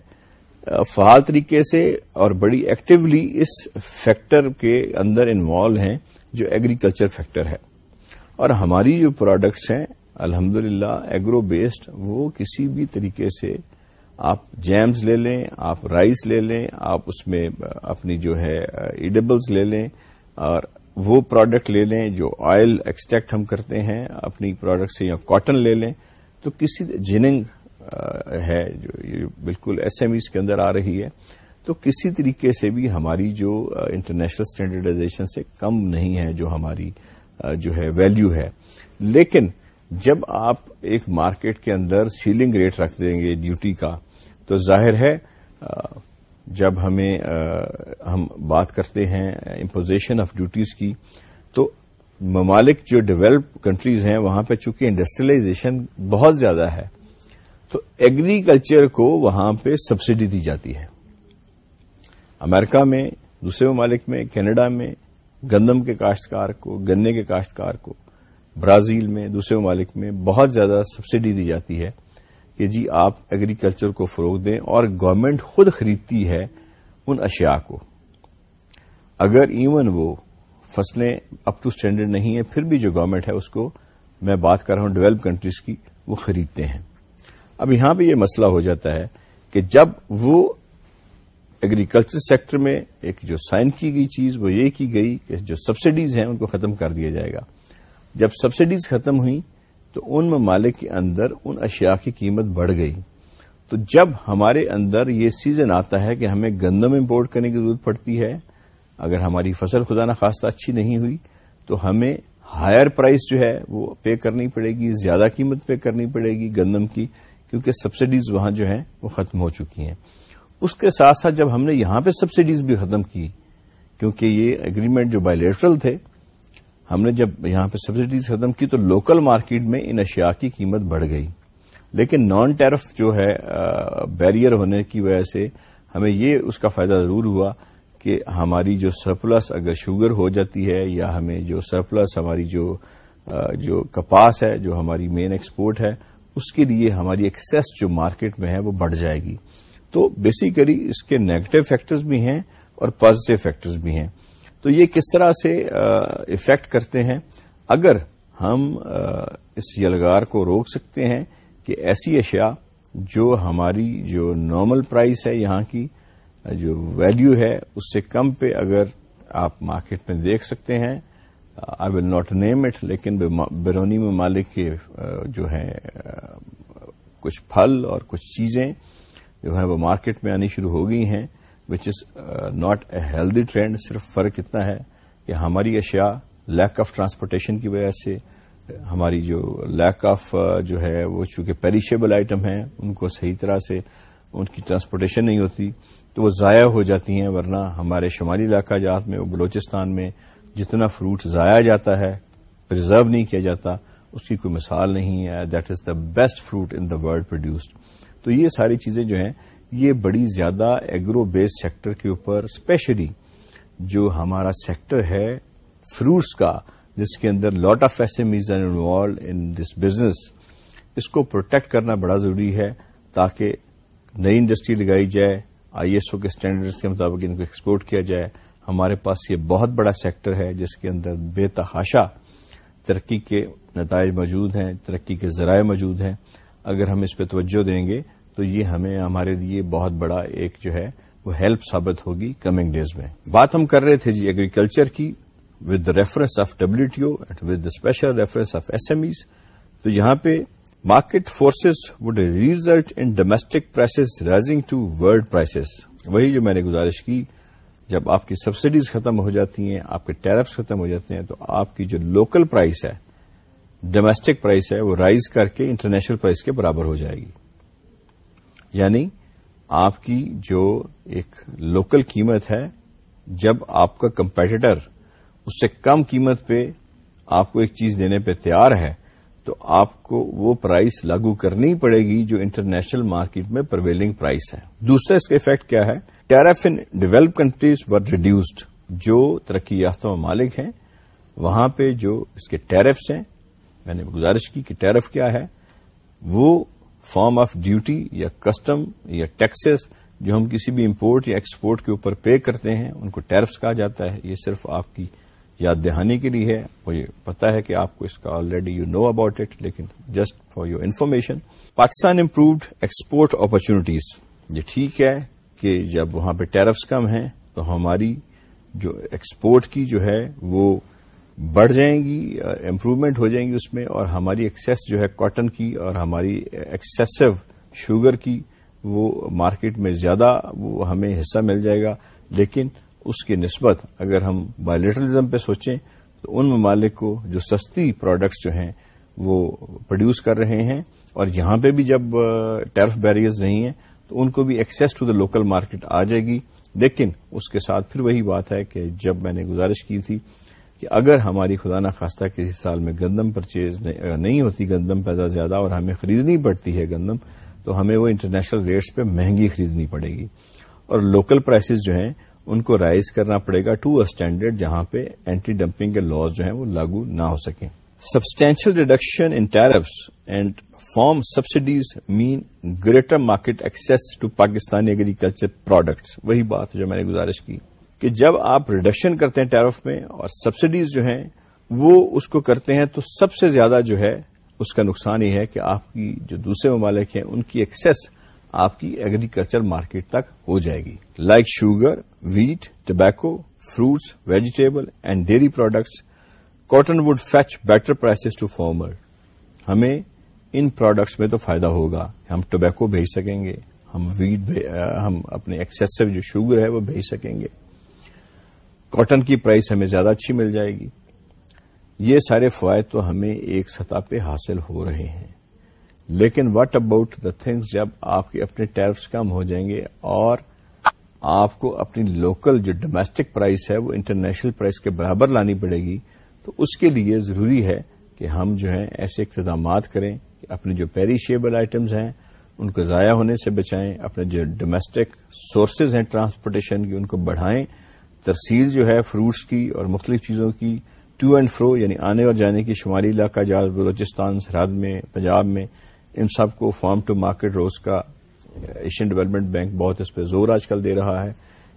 فعال طریقے سے اور بڑی ایکٹیولی اس فیکٹر کے اندر انوالو ہیں جو ایگریکلچر فیکٹر ہے۔ اور ہماری جو پروڈکٹس ہیں الحمد للہ ایگرو بیسڈ وہ کسی بھی طریقے سے آپ جیمز لے لیں، آپ رائس لے لیں، آپ اس میں اپنی جو ہے ایڈیبلز لے لیں اور وہ پروڈکٹ لے لیں جو آئل ایکسٹریکٹ ہم کرتے ہیں، اپنی پروڈکٹ سے یا کاٹن لے لیں۔ تو کسی جننگ ہے جو بالکل ایس ایم ایز کے اندر آ رہی ہے۔ تو کسی طریقے سے بھی ہماری جو انٹرنیشنل اسٹینڈرڈائزیشن سے کم نہیں ہے جو ہماری جو ہے ویلو ہے۔ لیکن جب آپ ایک مارکیٹ کے اندر سیلنگ ریٹ رکھ دیں گے ڈیوٹی کا، تو ظاہر ہے جب ہمیں ہم بات کرتے ہیں امپوزیشن آف ڈیوٹیز کی، تو ممالک جو ڈیولپ کنٹریز ہیں، وہاں پہ چونکہ انڈسٹریلائزیشن بہت زیادہ ہے، تو ایگریکلچر کو وہاں پہ سبسڈی دی جاتی ہے۔ امریکہ میں، دوسرے ممالک میں، کینیڈا میں، گندم کے کاشتکار کو، گنے کے کاشتکار کو، برازیل میں، دوسرے ممالک میں بہت زیادہ سبسڈی دی جاتی ہے۔ کہ جی آپ ایگریکلچر کو فروغ دیں اور گورنمنٹ خود خریدتی ہے ان اشیاء کو۔ اگر ایون وہ فصلیں اپ ٹو اسٹینڈرڈ نہیں ہیں، پھر بھی جو گورنمنٹ ہے اس کو میں بات کر رہا ہوں ڈیولپ کنٹریز کی، وہ خریدتے ہیں۔ اب یہاں پہ یہ مسئلہ ہو جاتا ہے کہ جب وہ ایگریکلچر سیکٹر میں ایک جو سائن کی گئی چیز، وہ یہ کی گئی کہ جو سبسڈیز ہیں، ان کو ختم کر دیا جائے گا۔ جب سبسڈیز ختم ہوئی تو ان ممالک کے اندر ان اشیاء کی قیمت بڑھ گئی۔ تو جب ہمارے اندر یہ سیزن آتا ہے کہ ہمیں گندم امپورٹ کرنے کی ضرورت پڑتی ہے، اگر ہماری فصل خدا نخواستہ اچھی نہیں ہوئی، تو ہمیں ہائر پرائز جو ہے وہ پے کرنی پڑے گی، زیادہ قیمت پے کرنی پڑے گی گندم کی، کیونکہ سبسڈیز وہاں جو ہیں وہ ختم ہو چکی ہیں۔ اس کے ساتھ ساتھ جب ہم نے یہاں پہ سبسڈیز بھی ختم کی، کیونکہ یہ اگریمنٹ جو بائیلیٹرل تھے ہم نے جب یہاں پہ سبسڈیز ختم کی تو لوکل مارکیٹ میں ان اشیاء کی قیمت بڑھ گئی۔ لیکن نان ٹیرف جو ہے بیریئر ہونے کی وجہ سے ہمیں یہ اس کا فائدہ ضرور ہوا کہ ہماری جو سرپلس اگر شوگر ہو جاتی ہے یا ہمیں جو سرپلس ہماری جو جو کپاس ہے، جو ہماری مین ایکسپورٹ ہے، اس کے لیے ہماری ایکسس جو مارکیٹ میں ہے وہ بڑھ جائے گی۔ تو بیسیکلی اس کے نیگیٹو فیکٹرز بھی ہیں اور پازیٹو فیکٹرز بھی ہیں۔ تو یہ کس طرح سے افیکٹ کرتے ہیں؟ اگر ہم اس یلغار کو روک سکتے ہیں کہ ایسی اشیاء جو ہماری جو نارمل پرائز ہے یہاں کی، جو ویلیو ہے، اس سے کم پہ اگر آپ مارکیٹ میں دیکھ سکتے ہیں آئی ول ناٹ نیم اٹ لیکن بیرونی ممالک کے جو ہے کچھ پھل اور کچھ چیزیں جو ہیں، وہ مارکیٹ میں آنی شروع ہو گئی ہیں۔ Which is not a healthy trend صرف فرق اتنا ہے کہ ہماری اشیاء لیک آف ٹرانسپورٹیشن کی وجہ سے، ہماری جو لیک آف uh, جو ہے وہ چونکہ پیریشیبل آئٹم ہیں، ان کو صحیح طرح سے ان کی ٹرانسپورٹیشن نہیں ہوتی، تو وہ ضائع ہو جاتی ہیں، ورنہ ہمارے شمالی علاقہ جات میں بلوچستان میں جتنا فروٹ ضائع جاتا ہے پرزرو نہیں کیا جاتا، اس کی کوئی مثال نہیں ہے that is the best fruit in the world produced تو یہ ساری چیزیں جو ہیں یہ بڑی زیادہ ایگرو بیس سیکٹر کے اوپر اسپیشلی جو ہمارا سیکٹر ہے فروٹس کا، جس کے اندر lot of S M involved in this business اس کو پروٹیکٹ کرنا بڑا ضروری ہے تاکہ نئی انڈسٹری لگائی جائے آئی ایس او کے اسٹینڈرڈس کے مطابق ان کو ایکسپورٹ کیا جائے۔ ہمارے پاس یہ بہت بڑا سیکٹر ہے جس کے اندر بے تحاشا ترقی کے نتائج موجود ہیں، ترقی کے ذرائع موجود ہیں۔ اگر ہم اس پہ توجہ دیں گے تو یہ ہمیں ہمارے لیے بہت بڑا ایک جو ہے وہ ہیلپ ثابت ہوگی کمنگ ڈیز میں۔ بات ہم کر رہے تھے جی ایگریکلچر کی with the reference of W T O with special reference of S M Es تو یہاں پہ market forces would result in domestic prices rising to world prices وہی جو میں نے گزارش کی، جب آپ کی سبسڈیز ختم ہو جاتی ہیں، آپ کے ٹیرفس ختم ہو جاتے ہیں، تو آپ کی جو لوکل پرائس ہے ڈومیسٹک پرائس ہے، وہ رائز کر کے انٹرنیشنل پرائس کے برابر ہو جائے گی۔ یعنی آپ کی جو ایک لوکل قیمت ہے، جب آپ کا کمپیٹیٹر اس سے کم قیمت پہ آپ کو ایک چیز دینے پہ تیار ہے، تو آپ کو وہ پرائس لاگو کرنی پڑے گی جو انٹرنیشنل مارکیٹ میں پرویلنگ پرائس ہے۔ دوسرا اس کا افیکٹ کیا ہے؟ Tariff in develop countries were reduced جو ترقی یافتہ ممالک ہیں، وہاں پہ جو اس کے ٹیرفس ہیں، میں نے گزارش کی کہ ٹیرف کیا ہے، وہ فارم آف ڈیوٹی یا کسٹم یا ٹیکسز جو ہم کسی بھی امپورٹ یا ایکسپورٹ کے اوپر پے کرتے ہیں، ان کو ٹیرفس کہا جاتا ہے۔ یہ صرف آپ کی یاد دہانی کے لیے ہے۔ مجھے پتا ہے کہ آپ کو اس کا already you know about it لیکن just for your information Pakistan improved export opportunities یہ ٹھیک ہے کہ جب وہاں پہ ٹیرفس کم ہیں، تو ہماری جو ایکسپورٹ کی جو ہے، وہ بڑھ جائیں گی امپروومنٹ ہو جائیں گی اس میں، اور ہماری ایکسیس جو ہے کاٹن کی اور ہماری ایکسیسو شوگر کی وہ مارکیٹ میں زیادہ وہ ہمیں حصہ مل جائے گا۔ لیکن اس کی نسبت اگر ہم بایولیٹرلزم پہ سوچیں تو ان ممالک کو جو سستی پروڈکٹس جو ہیں وہ پروڈیوس کر رہے ہیں۔ اور یہاں پہ بھی جب ٹیرف بیریئرز نہیں ہیں تو ان کو بھی access to the local market آ جائے گی۔ لیکن اس کے ساتھ پھر وہی بات ہے کہ جب میں نے گزارش کی تھی کہ اگر ہماری خدا نخواستہ کسی سال میں گندم پرچیز نہیں ہوتی، گندم پیدا زیادہ اور ہمیں خریدنی پڑتی ہے گندم، تو ہمیں وہ انٹرنیشنل ریٹس پہ مہنگی خریدنی پڑے گی۔ اور لوکل پرائسز جو ہیں، ان کو رائز کرنا پڑے گا ٹو اسٹینڈرڈ جہاں پہ اینٹی ڈمپنگ کے لاز جو ہیں وہ لاگو نہ ہو سکیں۔ Substantial reduction in tariffs and farm subsidies mean greater market access to Pakistani agriculture products وہی بات جو میں نے گزارش کی۔ کہ جب آپ ریڈکشن کرتے ہیں ٹیرف میں اور سبسڈیز جو ہیں، وہ اس کو کرتے ہیں تو سب سے زیادہ جو ہے اس کا نقصان یہ ہے کہ آپ کی جو دوسرے ممالک ہیں، ان کی ایکسس آپ کی ایگریکلچر مارکیٹ تک ہو جائے گی۔ Like sugar wheat tobacco fruits vegetable and dairy products cotton would fetch better prices to farmer ہمیں ان پروڈکٹس میں تو فائدہ ہوگا۔ ہم ٹوبیکو بھیج سکیں گے، ہم ویٹ ہم اپنے ایکسیسو جو شوگر ہے وہ بھیج سکیں گے۔ کاٹن کی پرائس ہمیں زیادہ اچھی مل جائے گی۔ یہ سارے فوائد تو ہمیں ایک سطح پہ حاصل ہو رہے ہیں۔ لیکن واٹ اباؤٹ دا تھنگس جب آپ کے اپنے ٹیرفس کم ہو جائیں گے اور آپ کو اپنی لوکل جو ڈومیسٹک پرائس ہے وہ انٹرنیشنل پرائس کے برابر لانی پڑے گی، تو اس کے لیے ضروری ہے کہ ہم جو ہیں ایسے اقتدامات کریں کہ اپنے جو پیریشیبل آئٹمز ہیں، ان کو ضائع ہونے سے بچائیں، اپنے جو ڈومیسٹک سورسز ہیں ٹرانسپورٹیشن کی، ان کو بڑھائیں ترسیل جو ہے فروٹس کی اور مختلف چیزوں کی ٹو اینڈ فرو یعنی آنے اور جانے کی شمالی علاقہ جات بلوچستان، سرحد میں، پنجاب میں، ان سب کو فارم ٹو مارکیٹ روز کا ایشین ڈیولپمنٹ بینک بہت اس پہ زور آج کل دے رہا ہے۔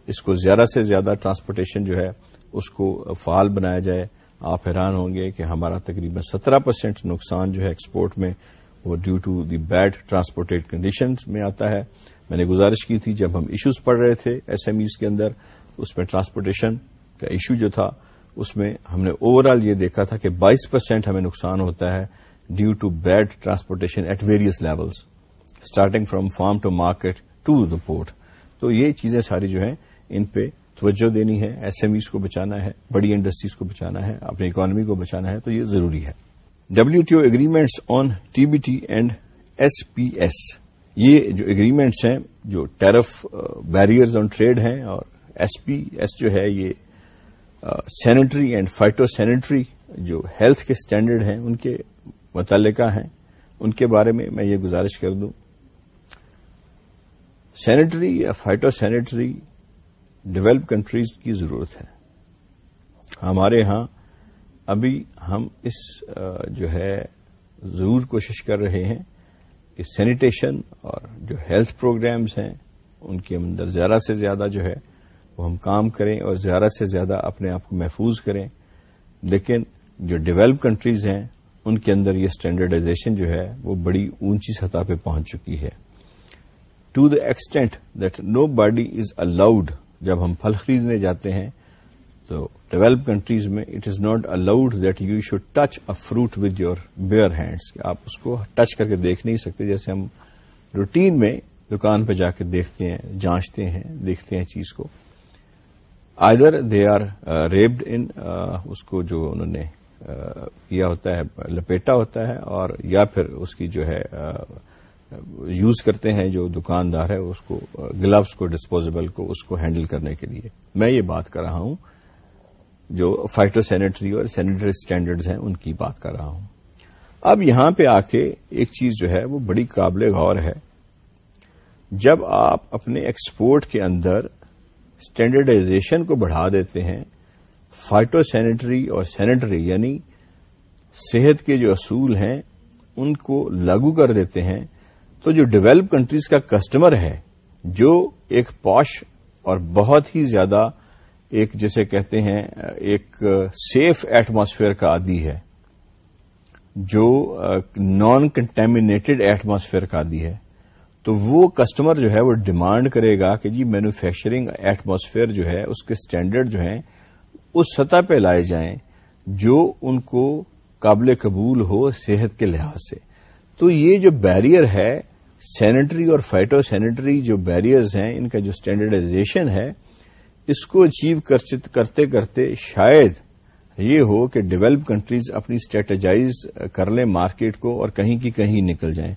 اس کو زیادہ سے زیادہ ٹرانسپورٹیشن جو ہے، اس کو فعال بنایا جائے۔ آپ حیران ہوں گے کہ ہمارا تقریباً سترہ پرسینٹ نقصان جو ہے ایکسپورٹ میں، وہ due to the bad transported conditions میں آتا ہے۔ میں نے گزارش کی تھی جب ہم ایشوز پڑھ رہے تھے ایس ایم ایز کے اندر اس میں ٹرانسپورٹیشن کا ایشو جو تھا، اس میں ہم نے اوور آل یہ دیکھا تھا کہ بائیس پرسینٹ ہمیں نقصان ہوتا ہے due to bad transportation at various levels starting from farm to market to the port تو یہ چیزیں ساری جو ہیں، ان پہ توجہ دینی ہے ایس ایم ایز کو بچانا ہے، بڑی انڈسٹریز کو بچانا ہے، اپنی اکانومی کو بچانا ہے، تو یہ ضروری ہے۔ W T O agreements on T B T and S P S یہ جو اگریمنٹس ہیں، جو ٹیرف بیریئرز آن ٹریڈ ہیں اور ایس پی، ایس جو ہے یہ سینیٹری اینڈ فائٹو سینیٹری جو ہیلتھ کے اسٹینڈرڈ ہیں، ان کے متعلقہ ہیں۔ ان کے بارے میں میں یہ گزارش کر دوں۔ سینیٹری یا فائٹو سینیٹری ڈیولپ کنٹریز کی ضرورت ہے۔ ہمارے ہاں ابھی ہم اس جو ہے، ضرور کوشش کر رہے ہیں کہ سینیٹیشن اور جو ہیلتھ پروگرامز ہیں، ان کے اندر زیادہ سے زیادہ جو ہے وہ ہم کام کریں اور زیادہ سے زیادہ اپنے آپ کو محفوظ کریں۔ لیکن جو ڈیولپ کنٹریز ہیں، ان کے اندر یہ اسٹینڈرڈائزیشن جو ہے، وہ بڑی اونچی سطح پہ پہنچ چکی ہے۔ To the extent that nobody is allowed جب ہم پھل خریدنے جاتے ہیں، تو ڈیولپ کنٹریز میں it is not allowed that you should touch a fruit with your bare hands آپ اس کو ٹچ کر کے دیکھ نہیں سکتے۔ جیسے ہم روٹین میں دکان پہ جا کے دیکھتے ہیں، جانچتے ہیں، دیکھتے ہیں چیز کو۔ Either they are wrapped in اس کو جو انہوں نے کیا ہوتا ہے لپیٹا ہوتا ہے اور یا پھر اس کی جو ہے یوز کرتے ہیں جو دکاندار ہے اس کو گلوز کو ڈسپوزیبل کو اس کو ہینڈل کرنے کے لیے میں یہ بات کر رہا ہوں جو فائٹو سینیٹری اور سینیٹری اسٹینڈرڈز ہیں ان کی بات کر رہا ہوں اب یہاں پہ آ کے ایک چیز جو ہے وہ بڑی قابل غور ہے جب آپ اپنے ایکسپورٹ کے اندر اسٹینڈرڈائزیشن کو بڑھا دیتے ہیں فائٹو سینیٹری اور سینیٹری یعنی صحت کے جو اصول ہیں، ان کو لاگو کر دیتے ہیں۔ تو جو ڈیولپ کنٹریز کا کسٹمر ہے، جو ایک پوش اور بہت ہی زیادہ ایک جیسے کہتے ہیں، ایک سیف ایٹماسفیئر کا عادی ہے، جو نان کنٹامنیٹڈ ایٹماسفیئر کا عادی ہے۔ تو وہ کسٹمر جو ہے وہ ڈیمانڈ کرے گا کہ جی مینوفیکچرنگ ایٹماسفیئر جو ہے، اس کے اسٹینڈرڈ جو ہیں، اس سطح پہ لائے جائیں جو ان کو قابل قبول ہو صحت کے لحاظ سے۔ تو یہ جو بیریئر ہے سینیٹری اور فائٹو سینیٹری جو بیریئرز ہیں، ان کا جو اسٹینڈرڈائزیشن ہے، اس کو اچیو کرتے کرتے شاید یہ ہو کہ ڈیولپ کنٹریز اپنی اسٹریٹجائز کر لیں مارکیٹ کو اور کہیں کی کہیں نکل جائیں۔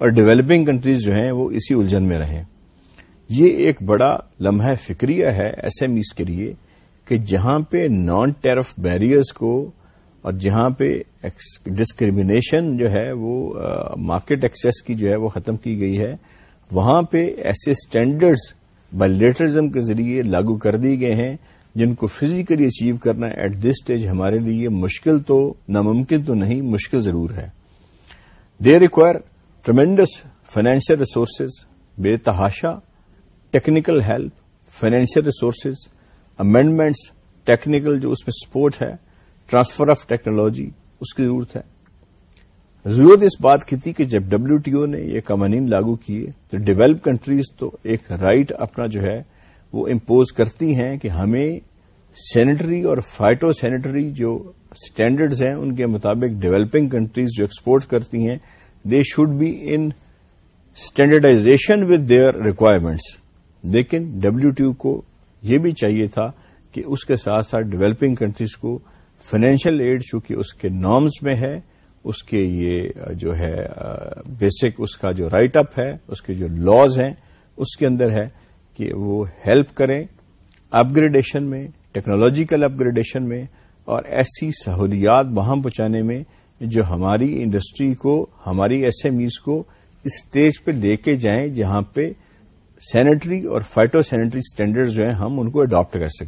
اور ڈیولپنگ کنٹریز جو ہیں وہ اسی الجھن میں رہیں۔ یہ ایک بڑا لمحہ فکریہ ہے ایس ایم ایز کے لیے کہ جہاں پہ نان ٹیرف بیریئرز کو اور جہاں پہ ڈسکریمنیشن جو ہے وہ مارکیٹ ایکسیس کی جو ہے وہ ختم کی گئی ہے، وہاں پہ ایسے اسٹینڈرڈز بائیلیٹرزم کے ذریعے لاگو کر دی گئے ہیں جن کو فزیکلی اچیو کرنا ایٹ دس اسٹیج ہمارے لیے مشکل تو ناممکن تو نہیں، مشکل ضرور ہے۔ They require tremendous financial resources بے تحاشا technical help financial resources amendments technical جو اس میں سپورٹ ہے ٹرانسفر آف ٹیکنالوجی اس کی ضرورت ہے۔ ضرورت اس بات کی تھی کہ جب ڈبلو ٹی او نے یہ قوانین لاگو کیے تو ڈیولپ کنٹریز تو ایک رائٹ اپنا جو ہے وہ امپوز کرتی ہیں کہ ہمیں سینیٹری اور فائٹو سینیٹری جو اسٹینڈرڈز ہیں ان کے مطابق ڈیولپنگ کنٹریز جو ایکسپورٹ کرتی ہیں they should be in standardization with their requirements لیکن ڈبلو ٹی او کو یہ بھی چاہیے تھا کہ اس کے ساتھ ساتھ ڈیولپنگ کنٹریز کو فائنینشیل ایڈ چونکہ اس کے نارمز میں ہے اس کے یہ جو ہے بیسک اس کا جو رائٹ اپ ہے اس کے جو لاز ہیں اس کے اندر ہے کہ وہ ہیلپ کریں اپ گریڈیشن میں ٹیکنالوجیکل اپ گریڈیشن میں اور ایسی سہولیات وہاں پہنچانے میں جو ہماری انڈسٹری کو، ہماری ایس ایم ایز کو اس اسٹیج پہ لے کے جائیں جہاں پہ سینیٹری اور فائٹو سینیٹری اسٹینڈرڈ جو ہیں ہم ان کو اڈاپٹ کر سکیں۔